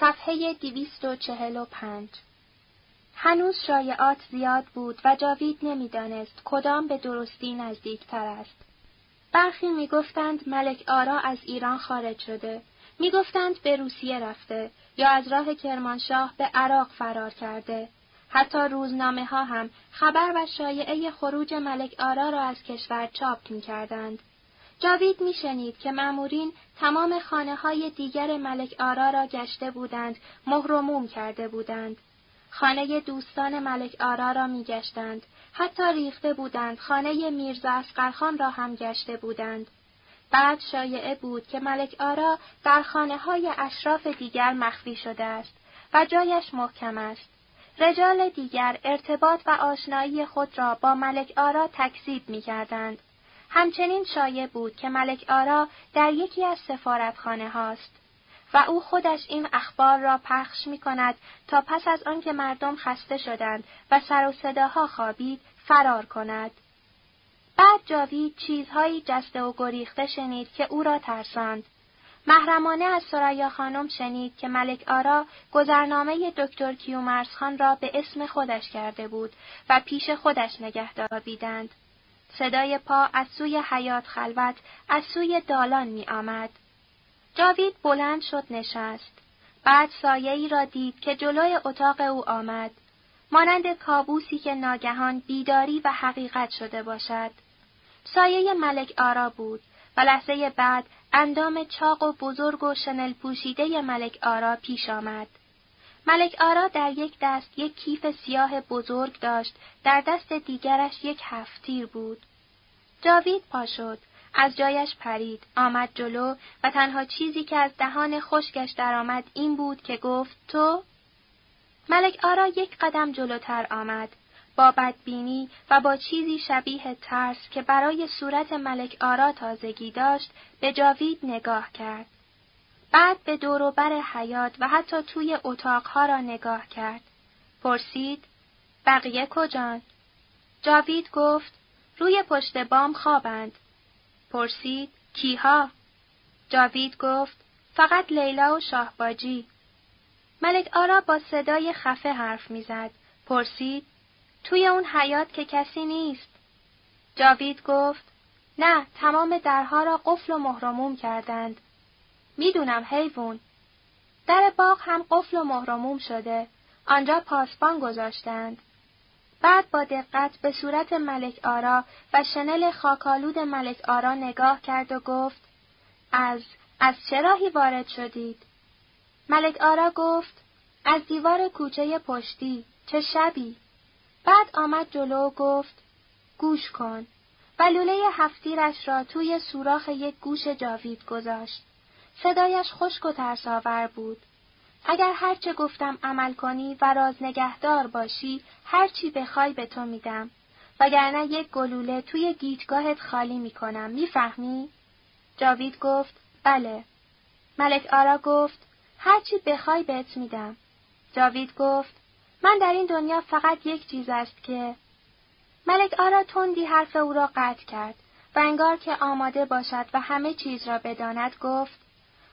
صفحه دیویست و چهل و پنج هنوز شایعات زیاد بود و جاوید نمی‌دانست کدام به درستی نزدیکتر است. برخی می‌گفتند ملک آرا از ایران خارج شده، می‌گفتند به روسیه رفته یا از راه کرمانشاه به عراق فرار کرده. حتی روزنامه ها هم خبر و شایعه خروج ملک آرا را از کشور چاپ می کردند. جاوید میشنید که مأمورین تمام خانه های دیگر ملک آرا را گشته بودند، مهرموم کرده بودند. خانه دوستان ملک آرا را میگشتند، حتی ریخته بودند خانه میرزا اسقرخان را هم گشته بودند. بعد شایعه بود که ملک آرا در خانه های اشراف دیگر مخفی شده است و جایش محکم است. رجال دیگر ارتباط و آشنایی خود را با ملک آرا تکذیب می کردند. همچنین شایع بود که ملک آرا در یکی از سفارتخانه هاست و او خودش این اخبار را پخش می کند تا پس از آنکه مردم خسته شدند و سر و صداها خوابید فرار کند. بعد جاوید چیزهایی جسته و گریخته شنید که او را ترساند. محرمانه از سریا خانم شنید که ملک آرا گذرنامه دکتر کیومرسخان را به اسم خودش کرده بود و پیش خودش نگه داربیدند. صدای پا از سوی حیات خلوت از سوی دالان می آمد. جاوید بلند شد نشست. بعد سایه را دید که جلوی اتاق او آمد. مانند کابوسی که ناگهان بیداری و حقیقت شده باشد. سایه ملک آرا بود و لحظه بعد اندام چاق و بزرگ و شنل پوشیده ملک آرا پیش آمد. ملک آرا در یک دست یک کیف سیاه بزرگ داشت، در دست دیگرش یک هفتیر بود. جاوید پا شد، از جایش پرید، آمد جلو و تنها چیزی که از دهان خشکش درآمد این بود که گفت تو؟ ملک آرا یک قدم جلوتر آمد، با بدبینی و با چیزی شبیه ترس که برای صورت ملک آرا تازگی داشت به جاوید نگاه کرد. بعد به دوروبر حیات و حتی توی اتاقها را نگاه کرد. پرسید بقیه کجان؟ جاوید گفت روی پشت بام خوابند. پرسید کیها؟ جاوید گفت فقط لیلا و شاهباجی. ملک آرا با صدای خفه حرف می‌زد. پرسید توی اون حیات که کسی نیست. جاوید گفت نه تمام درها را قفل و مهرموم کردند. می‌دونم حیوون. در باغ هم قفل و مهرموم شده. آنجا پاسبان گذاشتند. بعد با دقت به صورت ملک آرا و شنل خاکالود ملک آرا نگاه کرد و گفت از از چه راهی وارد شدید؟ ملک آرا گفت از دیوار کوچه پشتی چه شبی؟ بعد آمد جلو و گفت گوش کن و لوله هفتیرش را توی سوراخ یک گوش جاوید گذاشت. صدایش خشک و ترساور بود. اگر هرچه گفتم عمل کنی و راز نگهدار باشی هرچی بخوای به تو میدم وگرنه یک گلوله توی گیجگاهت خالی می‌کنم می‌فهمی؟ جاوید گفت بله. ملک آرا گفت هرچی بخوای بهت میدم. جاوید گفت من در این دنیا فقط یک چیز است که ملک آرا تندی حرف او را قطع کرد و انگار که آماده باشد و همه چیز را بداند گفت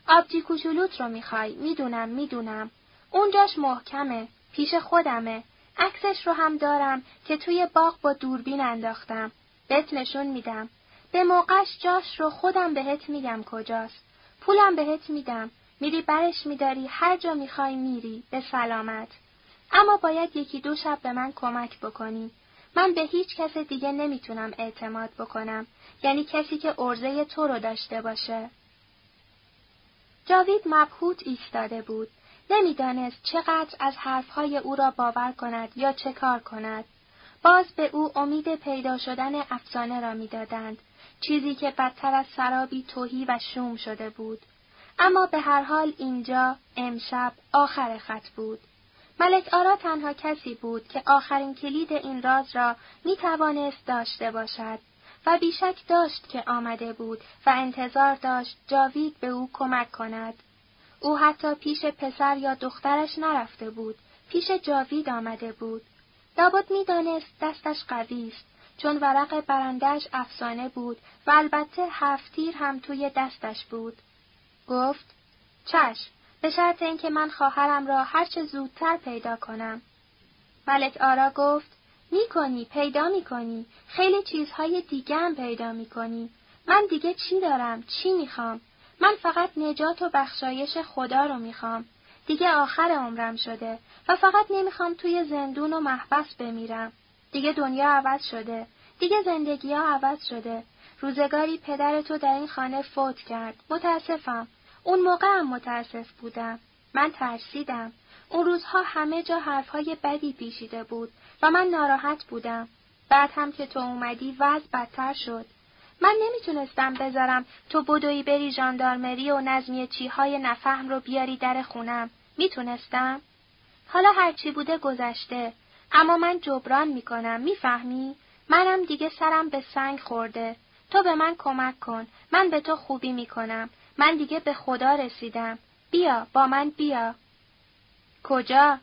آبجی کوچولوت رو می‌خوای. می‌دونم می‌دونم. اونجاش محکمه. پیش خودمه. عکسش رو هم دارم که توی باغ با دوربین انداختم. بهت نشون میدم. به موقعش جاش رو خودم بهت میگم کجاست. پولم بهت میدم. میری برش میداری. هر جا می‌خوای میری. به سلامت. اما باید یکی دو شب به من کمک بکنی. من به هیچ کس دیگه نمی‌تونم اعتماد بکنم. یعنی کسی که ارزه تو رو داشته باشه. جاوید مبهوت ایستاده بود. نمی‌دانست چقدر از حرفهای او را باور کند یا چه کار کند. باز به او امید پیدا شدن افسانه را می‌دادند، چیزی که بدتر از سرابی توهی و شوم شده بود. اما به هر حال اینجا امشب آخر خط بود. ملک آرا تنها کسی بود که آخرین کلید این راز را می توانست داشته باشد و بیشک داشت که آمده بود و انتظار داشت جاوید به او کمک کند. او حتی پیش پسر یا دخترش نرفته بود، پیش جاوید آمده بود. لابد می‌دانست دستش قوی است، چون ورق برندش افسانه بود و البته هفتیر هم توی دستش بود. گفت، چشم، به شرط اینکه من خواهرم را هرچه زودتر پیدا کنم. ملک آرا گفت می‌کنی پیدا می‌کنی. خیلی چیزهای دیگه هم پیدا می‌کنی. من دیگه چی دارم؟ چی می‌خوام؟ من فقط نجات و بخشایش خدا رو می‌خوام. دیگه آخر عمرم شده و فقط نمی‌خوام توی زندون و محبس بمیرم. دیگه دنیا عوض شده. دیگه زندگی ها عوض شده. روزگاری پدر تو در این خانه فوت کرد. متاسفم. اون موقع هم متاسف بودم. من ترسیدم. اون روزها همه جا حرفهای بدی پیشیده بود. و من ناراحت بودم. بعد هم که تو اومدی وضع بدتر شد. من نمی‌تونستم بذارم تو بدوی بری ژاندارمری و نظمیه چیهای نفهم رو بیاری در خونم. می‌تونستم؟ حالا هرچی بوده گذشته. اما من جبران می‌کنم. می‌فهمی؟ منم دیگه سرم به سنگ خورده. تو به من کمک کن. من به تو خوبی می‌کنم. من دیگه به خدا رسیدم. بیا با من بیا. کجا؟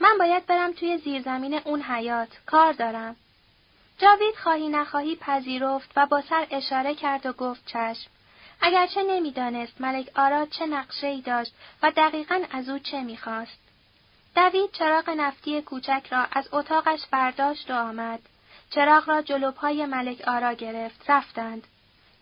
من باید برم توی زیرزمین اون حیات. کار دارم. جاوید خواهی نخواهی پذیرفت و با سر اشاره کرد و گفت چشم. اگرچه نمی‌دانست ملک آرا چه نقشه ای داشت و دقیقا از او چه می‌خواست. دوید چراغ نفتی کوچک را از اتاقش برداشت و آمد. چراغ را جلو پای ملک آرا گرفت. رفتند.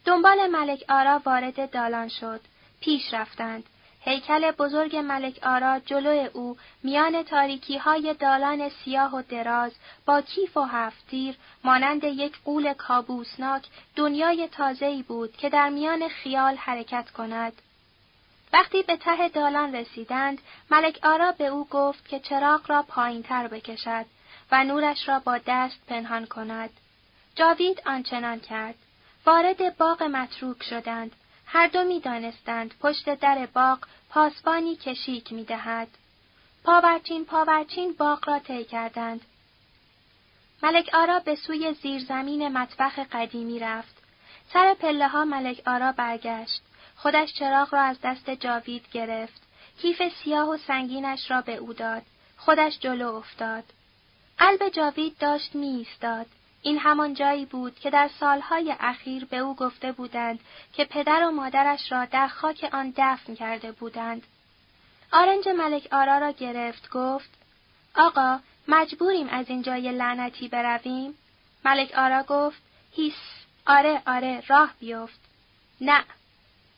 دنبال ملک آرا وارد دالان شد. پیش رفتند. هیکل بزرگ ملک آرا جلو او میان تاریکی های دالان سیاه و دراز با کیف و هفتیر مانند یک قول کابوسناک دنیای تازه‌ای بود که در میان خیال حرکت کند. وقتی به ته دالان رسیدند، ملک آرا به او گفت که چراغ را پایین تر بکشد و نورش را با دست پنهان کند. جاوید آنچنان کرد. وارد باغ متروک شدند هر دو می دانستند پشت در باغ پاسبانی کشیک می دهد. پاورچین پاورچین باغ را طی کردند. ملک آرا به سوی زیرزمین مطبخ قدیمی رفت. سر پله ها ملک آرا برگشت. خودش چراغ را از دست جاوید گرفت. کیف سیاه و سنگینش را به او داد. خودش جلو افتاد. قلب جاوید داشت می ایستاد. این همان جایی بود که در سالهای اخیر به او گفته بودند که پدر و مادرش را در خاک آن دفن کرده بودند. آرنج ملک آرا را گرفت گفت آقا مجبوریم از این جای لعنتی برویم؟ ملک آرا گفت هیس آره آره راه بیفت. نه.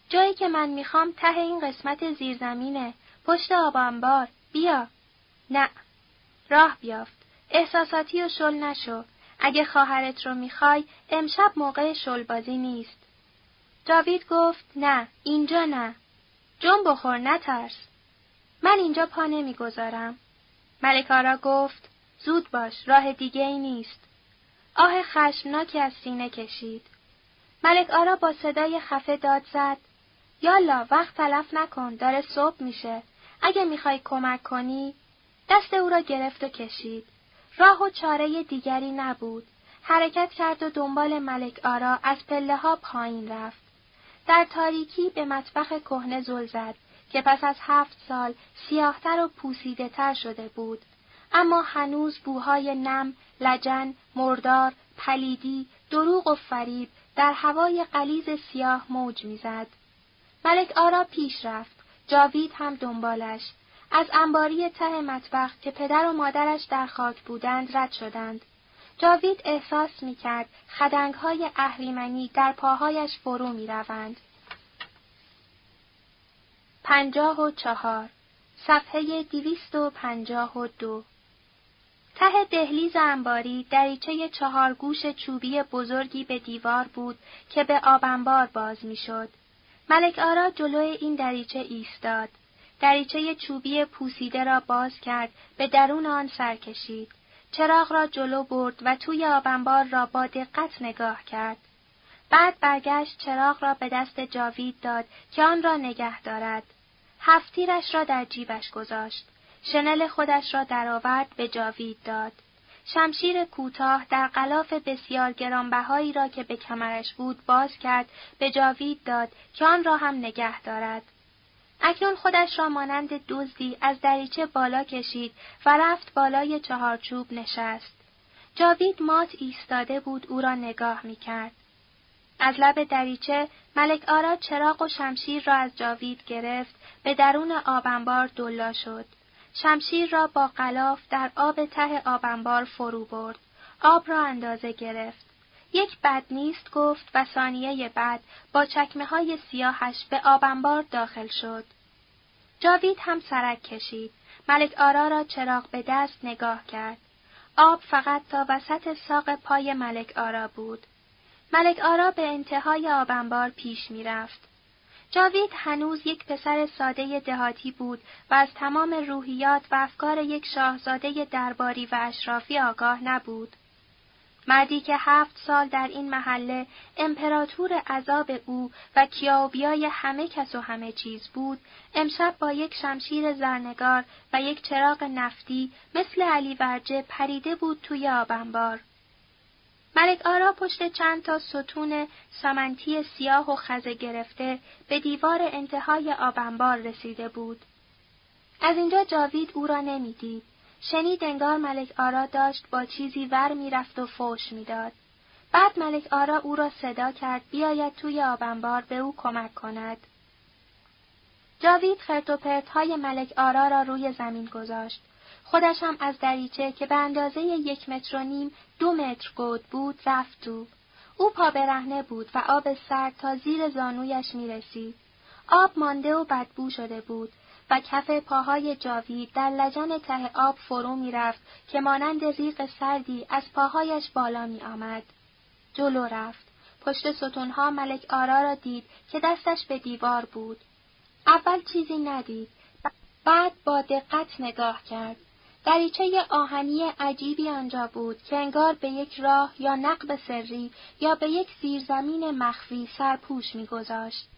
جایی که من می‌خوام ته این قسمت زیرزمینه. پشت آبانبار بیا. نه. راه بیافت. احساساتی و شل نشو. اگه خواهرت رو می‌خوای امشب موقع شلبازی نیست. جاوید گفت نه اینجا نه. جون بخور نترس. من اینجا پا نمی‌گذارم. ملکارا گفت زود باش راه دیگه ای نیست. آه خشمناکی از سینه کشید. ملک آرا با صدای خفه داد زد. یالا وقت تلف نکن داره صبح میشه. اگه می‌خوای کمک کنی دست او را گرفت و کشید. راه و چاره دیگری نبود. حرکت کرد و دنبال ملک آرا از پله ها پایین رفت. در تاریکی به مطبخ کهنه زل زد که پس از هفت سال سیاهتر و پوسیده تر شده بود. اما هنوز بوهای نم، لجن، مردار، پلیدی، دروغ و فریب در هوای قلیز سیاه موج می‌زد. ملک آرا پیش رفت، جاوید هم دنبالش، از انباری ته مطبخ که پدر و مادرش در خاک بودند رد شدند. جاوید احساس می کرد خدنگ های اهریمنی در پاهایش فرو می روند. پنجاه و چهار صفحه دیویست و پنجاه و دو ته دهلیز انباری دریچه چهار گوش چوبی بزرگی به دیوار بود که به آبنبار باز می‌شد. ملک آرا جلوی این دریچه ایستاد. دریچه چوبی پوسیده را باز کرد به درون آن سر کشید. چراغ را جلو برد و توی آبنبار را با دقت نگاه کرد. بعد برگشت چراغ را به دست جاوید داد که آن را نگه دارد. هفتیرش را در جیبش گذاشت. شنل خودش را درآورد به جاوید داد. شمشیر کوتاه در غلاف بسیار گرانبهایی را که به کمرش بود باز کرد به جاوید داد که آن را هم نگه دارد. اکنون خودش را مانند دزدی از دریچه بالا کشید و رفت بالای چهارچوب نشست. جاوید مات ایستاده بود او را نگاه می کرد. از لب دریچه ملک آرا چراغ و شمشیر را از جاوید گرفت به درون آبنبار دلا شد. شمشیر را با غلاف در آب ته آبنبار فرو برد. آب را اندازه گرفت. یک بد نیست گفت و ثانیه بعد با چکمه های سیاهش به آبنبار داخل شد. جاوید هم سرک کشید. ملک آرا را چراغ به دست نگاه کرد. آب فقط تا وسط ساق پای ملک آرا بود. ملک آرا به انتهای آبنبار پیش می رفت. جاوید هنوز یک پسر ساده دهاتی بود و از تمام روحیات و افکار یک شاهزاده درباری و اشرافی آگاه نبود. مردی که هفت سال در این محله امپراتور عذاب او و کیاوبیای همه کس و همه چیز بود، امشب با یک شمشیر زرنگار و یک چراغ نفتی مثل علی ورجه پریده بود توی آبنبار. ملک آرا پشت چند تا ستون سامنتی سیاه و خزه گرفته به دیوار انتهای آبنبار رسیده بود. از اینجا جاوید او را نمی‌دید. شنید انگار ملک آرا داشت با چیزی ور می‌رفت و فوش می‌داد. بعد ملک آرا او را صدا کرد بیاید توی آبنبار به او کمک کند. جاوید خرت و پرت های ملک آرا را روی زمین گذاشت. خودش هم از دریچه که به اندازه یک متر و نیم دو متر گود بود رفت تو. او پا برهنه بود و آب سرد تا زیر زانویش می رسید. آب مانده و بدبو شده بود و کف پاهای جاوید در لجن ته آب فرو می رفت که مانند ریق سردی از پاهایش بالا می آمد. جلو رفت. پشت ستونها ملک آرا را دید که دستش به دیوار بود. اول چیزی ندید. بعد با دقت نگاه کرد. دریچه آهنی عجیبی آنجا بود که انگار به یک راه یا نقب سری یا به یک زیرزمین مخفی سرپوش میگذاشت.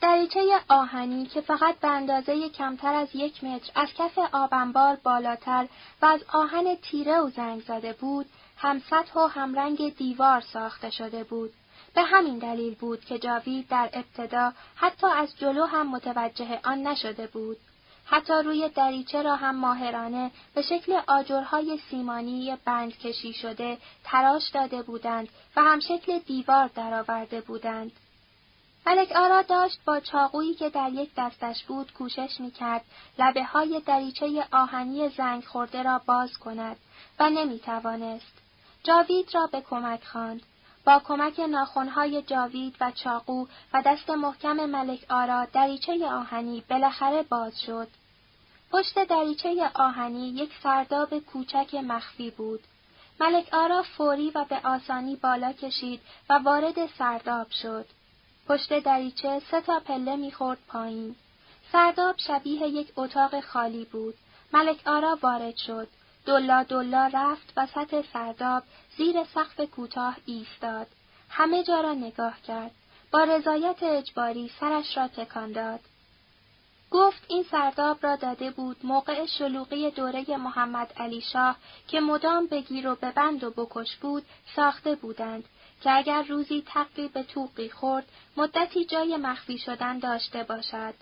دریچه آهنی که فقط به اندازه کمتر از یک متر از کف آبنبار بالاتر و از آهن تیره و زنگ زده بود، هم سطح و هم رنگ دیوار ساخته شده بود. به همین دلیل بود که جاوید در ابتدا حتی از جلو هم متوجه آن نشده بود. حتی روی دریچه را هم ماهرانه به شکل آجرهای سیمانی بند کشی شده تراش داده بودند و هم شکل دیوار درآورده بودند. ملک آرا داشت با چاقویی که در یک دستش بود کوشش می‌کرد لبه های دریچه آهنی زنگ خورده را باز کند و نمی توانست. جاوید را به کمک خواند. با کمک ناخونهای جاوید و چاقو و دست محکم ملک آرا دریچه آهنی بالاخره باز شد. پشت دریچه آهنی یک سرداب کوچک مخفی بود. ملک آرا فوری و به آسانی بالا کشید و وارد سرداب شد. پشت دریچه سه تا پله می‌خورد پایین. سرداب شبیه یک اتاق خالی بود. ملک آرا وارد شد. دلا دلا رفت وسط سرداب زیر سقف کوتاه ایستاد. همه جا را نگاه کرد. با رضایت اجباری سرش را تکان داد. گفت این سرداب را داده بود موقع شلوغی دوره محمد علی شاه که مدام بگیر و ببند و بکش بود ساخته بودند که اگر روزی تقی به توقی خورد مدتی جای مخفی شدن داشته باشد.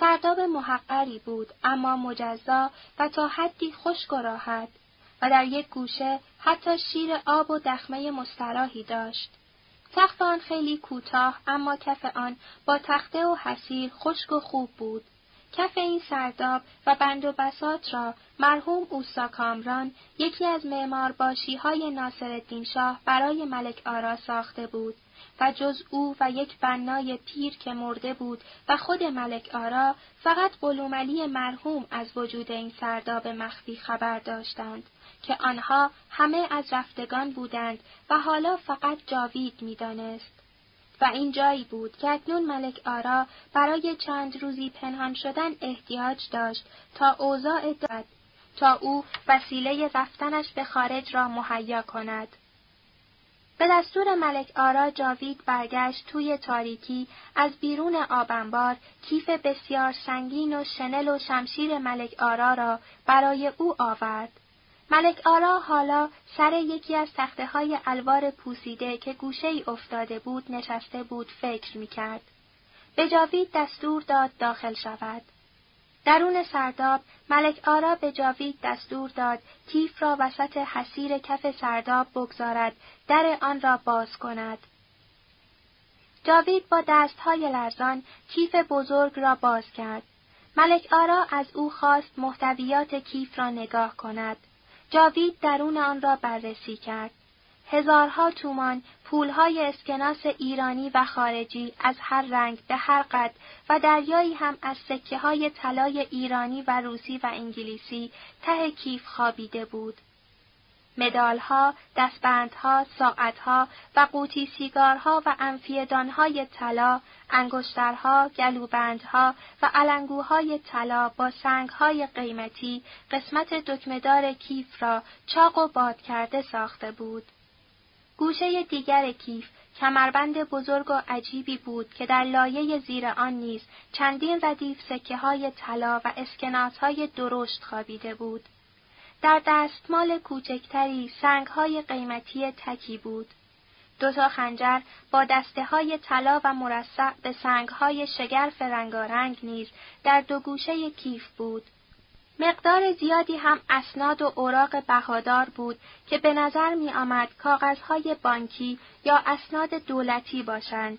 سرداب محقری بود اما مجزا و تا حدی خشک و راحت و در یک گوشه حتی شیر آب و دخمه مستراحی داشت. تخت آن خیلی کوتاه اما کف آن با تخته و حسیر خشک و خوب بود. کف این سرداب و بند و بسات را مرحوم اوسا کامران یکی از معمارباشی های ناصر شاه برای ملک آرا ساخته بود و جز او و یک بنای پیر که مرده بود و خود ملک آرا فقط بلوملی مرحوم از وجود این سرداب مخفی خبر داشتند که آنها همه از رفتگان بودند و حالا فقط جاوید می‌دانست. و این جایی بود که اکنون ملک آرا برای چند روزی پنهان شدن احتیاج داشت تا اوضاع داد تا او وسیله رفتنش به خارج را مهیا کند. به دستور ملک آرا جاوید برگشت توی تاریکی از بیرون آبنبار کیف بسیار سنگین و شنل و شمشیر ملک آرا را برای او آورد. ملک آرا حالا سر یکی از تخته های الوار پوسیده که گوشه ای افتاده بود نشسته بود فکر می کرد. به جاوید دستور داد داخل شود. درون سرداب ملک آرا به جاوید دستور داد کیف را وسط حسیر کف سرداب بگذارد در آن را باز کند. جاوید با دستهای لرزان کیف بزرگ را باز کرد. ملک آرا از او خواست محتویات کیف را نگاه کند. جاوید درون آن را بررسی کرد. هزارها تومان پولهای اسکناس ایرانی و خارجی از هر رنگ به هر قد و دریایی هم از سکه های طلای ایرانی و روسی و انگلیسی ته کیف خوابیده بود. مدالها، دستبندها، ساعتها و قوطی سیگارها و انفیدانهای طلا، انگشترها، گلوبندها و علنگوهای طلا با سنگهای قیمتی قسمت دکمدار کیف را چاق و باد کرده ساخته بود. گوشه دیگر کیف کمربند بزرگ و عجیبی بود که در لایه زیر آن نیز چندین ردیف سکه های طلا و اسکناس های درشت خوابیده بود. در دستمال کوچکتری سنگهای قیمتی تکی بود. دو تا خنجر با دسته های طلا و مرصع به سنگهای شگرف رنگارنگ نیز در دو گوشه کیف بود. مقدار زیادی هم اسناد و اوراق بهادار بود که به نظر می آمد کاغذهای بانکی یا اسناد دولتی باشند.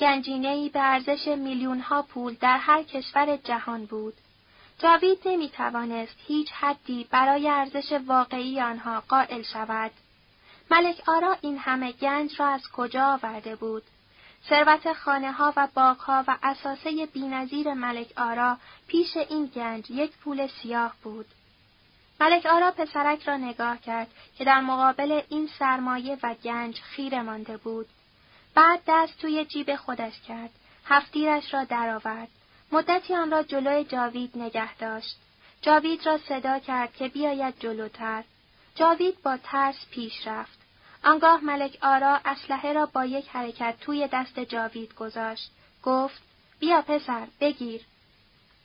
گنجینه‌ای به ارزش میلیونها پول در هر کشور جهان بود. جاوید نمی توانست هیچ حدی برای ارزش واقعی آنها قائل شود. ملک آرا این همه گنج را از کجا آورده بود؟ ثروت خانه ها و باغ ها و اساسه بینظیر ملک آرا پیش این گنج یک پول سیاه بود. ملک آرا پسرک را نگاه کرد که در مقابل این سرمایه و گنج خیره مانده بود. بعد دست توی جیب خودش کرد. هفتیرش را درآورد. مدتی آن را جلوی جاوید نگه داشت. جاوید را صدا کرد که بیاید جلوتر. جاوید با ترس پیش رفت. آنگاه ملک آرا اسلحه را با یک حرکت توی دست جاوید گذاشت. گفت بیا پسر بگیر.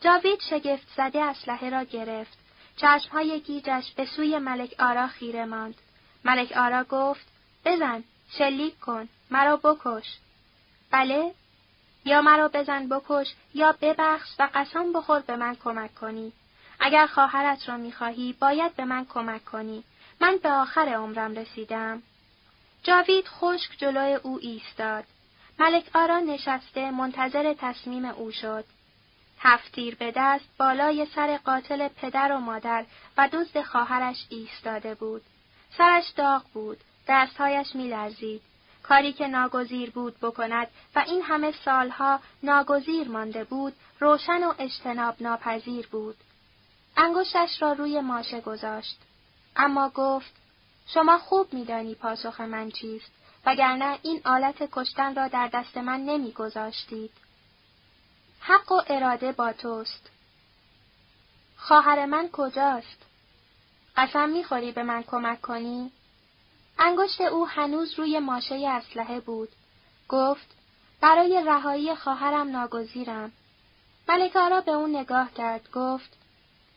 جاوید شگفت زده اسلحه را گرفت. چشمهای گیجش به سوی ملک آرا خیره ماند. ملک آرا گفت بزن شلیک کن مرا بکش. بله یا مرا بزن بکش یا ببخش و قسم بخور به من کمک کنی. اگر خواهرت را می‌خواهی باید به من کمک کنی. من به آخر عمرم رسیدم. جاوید خشک جلوی او ایستاد. ملک آرا نشسته منتظر تصمیم او شد. هفتیر به دست بالای سر قاتل پدر و مادر و دزد خواهرش ایستاده بود. سرش داغ بود، دستهایش میلرزید. کاری که ناگزیر بود بکند و این همه سالها ناگزیر مانده بود، روشن و اجتناب ناپذیر بود. انگشتش را روی ماشه گذاشت. اما گفت شما خوب میدانی پاسخ من چیست وگرنه این آلت کشتن را در دست من نمیگذاشتید. حق و اراده با توست. خواهر من کجاست؟ قسم می‌خوری به من کمک کنی؟ انگشت او هنوز روی ماشه اسلحه بود. گفت برای رهایی خواهرم ناگزیرم. ملکارا به او نگاه کرد. گفت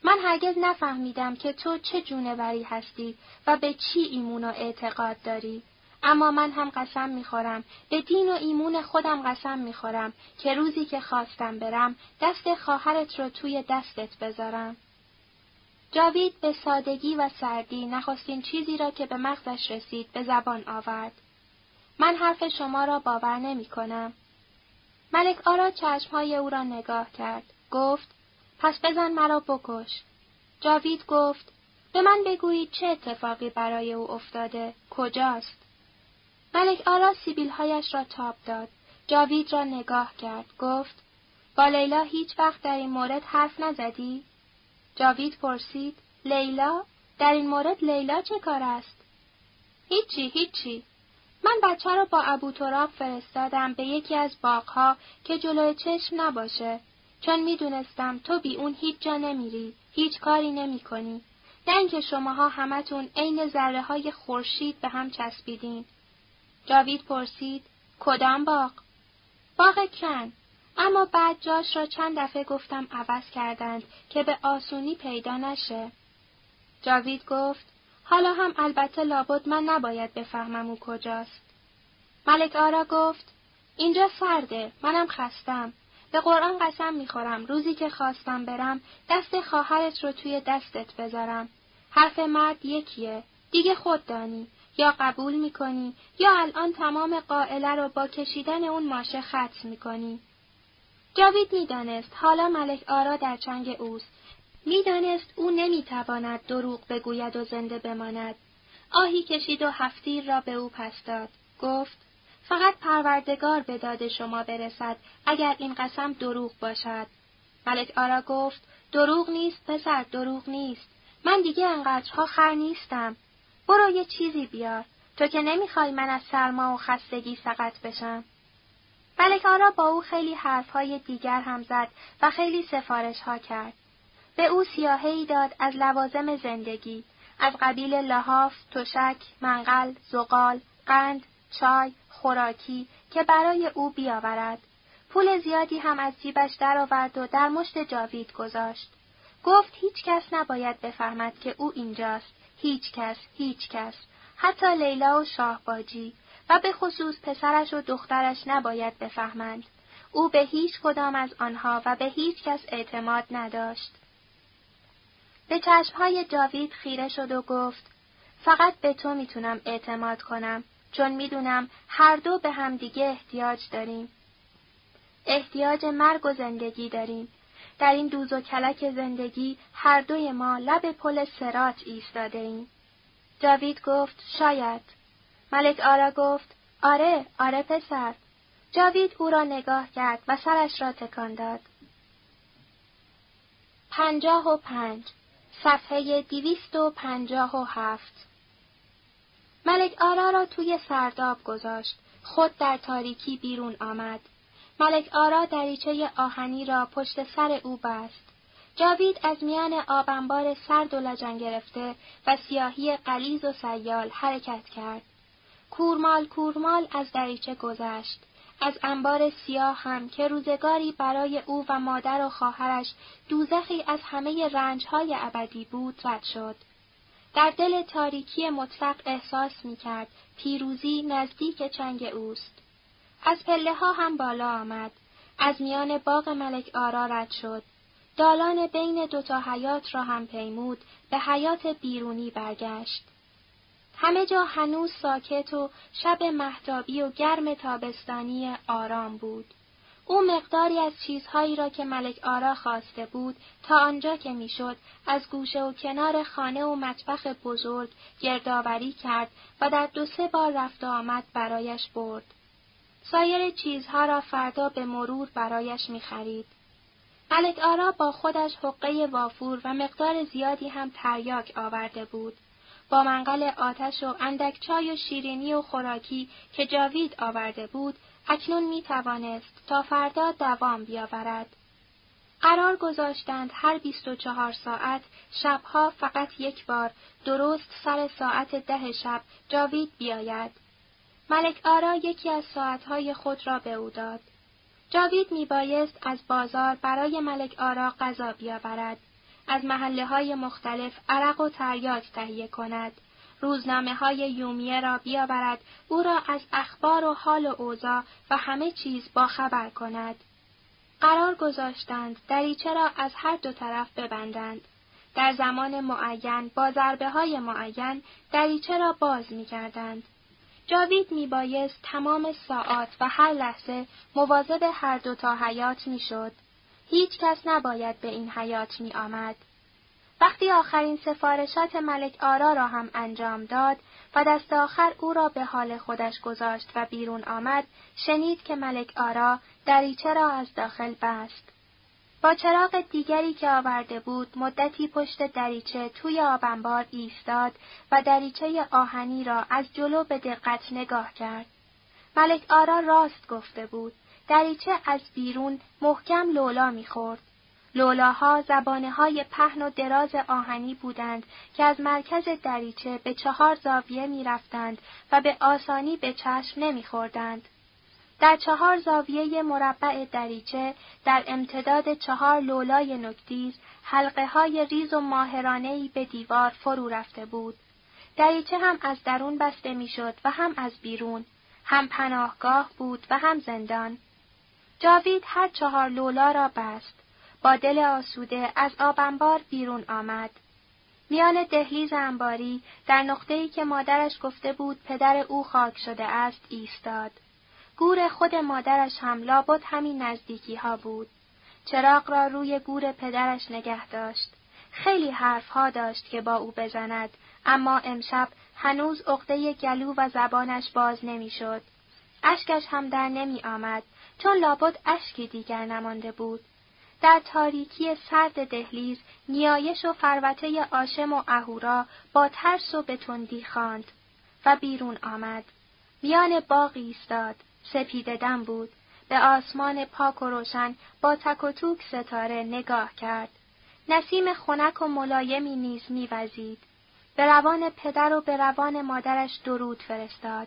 من هرگز نفهمیدم که تو چه جونوری هستی و به چی ایمون و اعتقاد داری. اما من هم قسم می‌خورم به دین و ایمون خودم قسم می‌خورم که روزی که خواستم برم دست خواهرت رو توی دستت بذارم. جاوید به سادگی و سردی نخستین چیزی را که به مغزش رسید به زبان آورد. من حرف شما را باور نمی کنم. ملک آرا چشمهای او را نگاه کرد. گفت پس بزن مرا بکش. جاوید گفت به من بگویید چه اتفاقی برای او افتاده، کجاست؟ ملک آرا سیبیلهایش را تاب داد. جاوید را نگاه کرد. گفت با لیلا هیچ وقت در این مورد حرف نزدی؟ جاوید پرسید لیلا؟ در این مورد لیلا چه کار است؟ هیچی هیچی. من بچه را با ابو تراب فرستادم به یکی از باغها که جلوی چشم نباشه چون می‌دونستم تو بی اون هیچ جا نمیری، هیچ کاری نمی کنی. نه اینکه شماها همتون عین ذره های خورشید به هم چسبیدین. جاوید پرسید کدام باغ؟ باغ کن. اما بعد جاش را چند دفعه گفتم عوض کردند که به آسونی پیدا نشه. جاوید گفت حالا هم البته لابد من نباید بفهمم او کجاست. ملک آرا گفت اینجا سرده منم خستم به قرآن قسم می‌خورم روزی که خواستم برم دست خواهرت رو توی دستت بذارم. حرف مرد یکیه. دیگه خود دانی. یا قبول می‌کنی یا الان تمام قائله رو با کشیدن اون ماشه ختم می‌کنی. جاوید می‌دانست حالا ملک آرا در چنگ اوست. می‌دانست او نمی‌تواند دروغ بگوید و زنده بماند. آهی کشید و هفتیر را به او پس داد. گفت فقط پروردگار به داد شما برسد اگر این قسم دروغ باشد. ملک آرا گفت دروغ نیست پسر دروغ نیست. من دیگه انقدرها خر نیستم. برو یه چیزی بیار. تو که نمی‌خوای من از سرما و خستگی سقط بشم. ملک آرا با او خیلی حرفهای دیگر هم زد و خیلی سفارش ها کرد. به او سیاهی داد از لوازم زندگی، از قبیل لحاف، تشک، منقل، زغال، قند، چای، خوراکی که برای او بیاورد. پول زیادی هم از جیبش درآورد و در مشت جاوید گذاشت. گفت هیچ کس نباید بفهمد که او اینجاست. هیچ کس، هیچ کس. حتی لیلا و شاهباجی و به خصوص پسرش و دخترش نباید بفهمند. او به هیچ کدام از آنها و به هیچ کس اعتماد نداشت. به چشمهای جاوید خیره شد و گفت فقط به تو می‌تونم اعتماد کنم چون می‌دونم هر دو به همدیگه احتیاج داریم. احتیاج مرگ و زندگی داریم. در این دوز و کلک زندگی هر دوی ما لب پل سرات ایستاده ایم. جاوید گفت شاید. ملک آرا گفت آره آره پسر. جاوید او را نگاه کرد و سرش را تکان داد. پنجاه و پنج صفحه دیویست و پنجاه و هفت ملک آرا را توی سرداب گذاشت. خود در تاریکی بیرون آمد. ملک آرا دریچه آهنی را پشت سر او بست. جاوید از میان آبنبار سرد و لجن گرفته و سیاهی قلیز و سیال حرکت کرد. کورمال کورمال از دریچه گذشت. از انبار سیاه هم که روزگاری برای او و مادر و خواهرش دوزخی از همه رنجهای ابدی بود رد شد. در دل تاریکی مطلق احساس می کرد پیروزی نزدیک چنگ اوست. از پله ها هم بالا آمد. از میان باغ ملک آرا رد شد. دالان بین دوتا حیات را هم پیمود به حیات بیرونی برگشت. همه جا هنوز ساکت و شب محتابی و گرم تابستانی آرام بود. او مقداری از چیزهایی را که ملک آرا خواسته بود تا آنجا که می‌شد از گوشه و کنار خانه و مطبخ بزرگ گردآوری کرد و در دو سه بار رفت و آمد برایش برد. سایر چیزها را فردا به مرور برایش می‌خرید. ملک آرا با خودش حقه وافور و مقدار زیادی هم تریاک آورده بود. با منقل آتش و اندک چای و شیرینی و خوراکی که جاوید آورده بود، اکنون می توانست تا فردا دوام بیاورد. قرار گذاشتند هر بیست و چهار ساعت شبها فقط یک بار درست سر ساعت ده شب جاوید بیاید. ملک آرا یکی از ساعتهای خود را به او داد. جاوید می بایست از بازار برای ملک آرا غذا بیاورد. از محله های مختلف عرق و تریاک تهیه کند. روزنامه های یومیه را بیاورد او را از اخبار و حال و اوضاع و همه چیز با خبر کند. قرار گذاشتند دریچه را از هر دو طرف ببندند. در زمان معین با ضربه های معین دریچه را باز می کردند. جاوید می بایست تمام ساعات و هر لحظه مواظب هر دو تا حیات می شد. هیچ کس نباید به این حیات می آمد. وقتی آخرین سفارشات ملک آرا را هم انجام داد و دست آخر او را به حال خودش گذاشت و بیرون آمد، شنید که ملک آرا دریچه را از داخل بست. با چراغ دیگری که آورده بود مدتی پشت دریچه توی آبنبار ایستاد و دریچه آهنی را از جلو به دقت نگاه کرد. ملک آرا راست گفته بود. دریچه از بیرون محکم لولا می‌خورد. لولاها زبانه های پهن و دراز آهنی بودند که از مرکز دریچه به چهار زاویه می رفتند و به آسانی به چشم نمی خوردند. در چهار زاویه مربع دریچه در امتداد چهار لولای نکتیز حلقه های ریز و ماهرانهی به دیوار فرو رفته بود. دریچه هم از درون بسته می‌شد و هم از بیرون، هم پناهگاه بود و هم زندان. جاوید هر چهار لولا را بست. با دل آسوده از آبنبار بیرون آمد. میان دهلیز انباری در نقطه‌ای که مادرش گفته بود پدر او خاک شده است ایستاد. گور خود مادرش هم لابد همین نزدیکی ها بود. چراغ را روی گور پدرش نگه داشت. خیلی حرفها داشت که با او بزند، اما امشب هنوز عقده گلو و زبانش باز نمی‌شد. اشکش هم در نمی آمد، چون لابد اشکی دیگر نمانده بود. در تاریکی سرد دهلیز نیایش و فروته آشم و اهورا با ترس و بتندی خواند و بیرون آمد. میان باغ ایستاد، سپیددم بود. به آسمان پاک و روشن با تک و توک ستاره نگاه کرد. نسیم خنک و ملایمی نیز میوزید. به روان پدر و به روان مادرش درود فرستاد.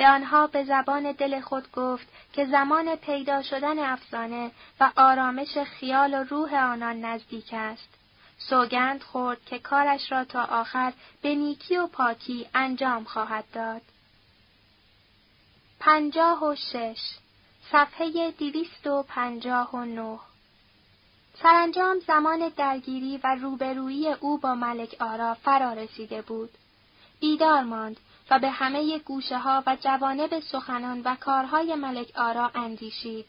به آنها به زبان دل خود گفت که زمان پیدا شدن افسانه و آرامش خیال و روح آنان نزدیک است. سوگند خورد که کارش را تا آخر به نیکی و پاکی انجام خواهد داد. پنجاه و شش صفحه دیویست و پنجاه و نه سرانجام زمان درگیری و روبرویی او با ملک آرا فرا رسیده بود. بیدار ماند و به همه گوشه ها و جوانب سخنان و کارهای ملک آرا اندیشید.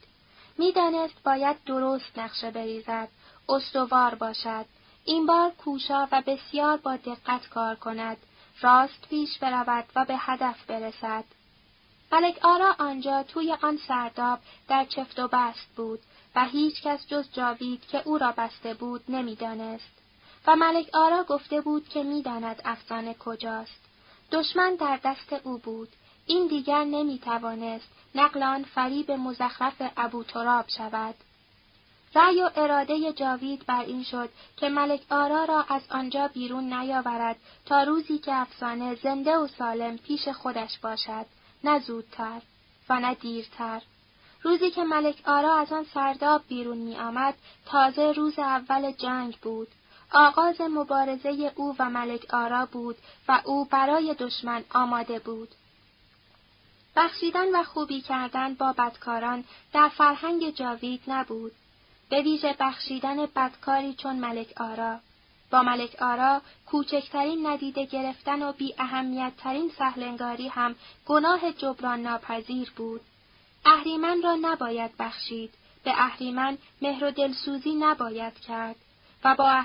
می‌دانست باید درست نقشه بریزد، استوار باشد، این بار کوشا و بسیار با دقت کار کند، راست پیش برود و به هدف برسد. ملک آرا آنجا توی آن سرداب در چفت و بست بود و هیچ کس جز جاوید که او را بسته بود نمی‌دانست. و ملک آرا گفته بود که می‌داند افسانه کجاست. دشمن در دست او بود. این دیگر نمی توانست نقل آن فریب مزخرف ابو تراب شود. رأی و اراده جاوید بر این شد که ملک آرا را از آنجا بیرون نیاورد تا روزی که افسانه زنده و سالم پیش خودش باشد، نه زودتر و نه دیرتر. روزی که ملک آرا از آن سرداب بیرون می آمد، تازه روز اول جنگ بود. آغاز مبارزه او و ملک آرا بود و او برای دشمن آماده بود. بخشیدن و خوبی کردن با بدکاران در فرهنگ جاوید نبود. به ویژه بخشیدن بدکاری چون ملک آرا. با ملک آرا کوچکترین ندیده گرفتن و بی اهمیتترین سهلنگاری هم گناه جبران ناپذیر بود. اهریمن را نباید بخشید، به اهریمن مهر و دلسوزی نباید کرد و با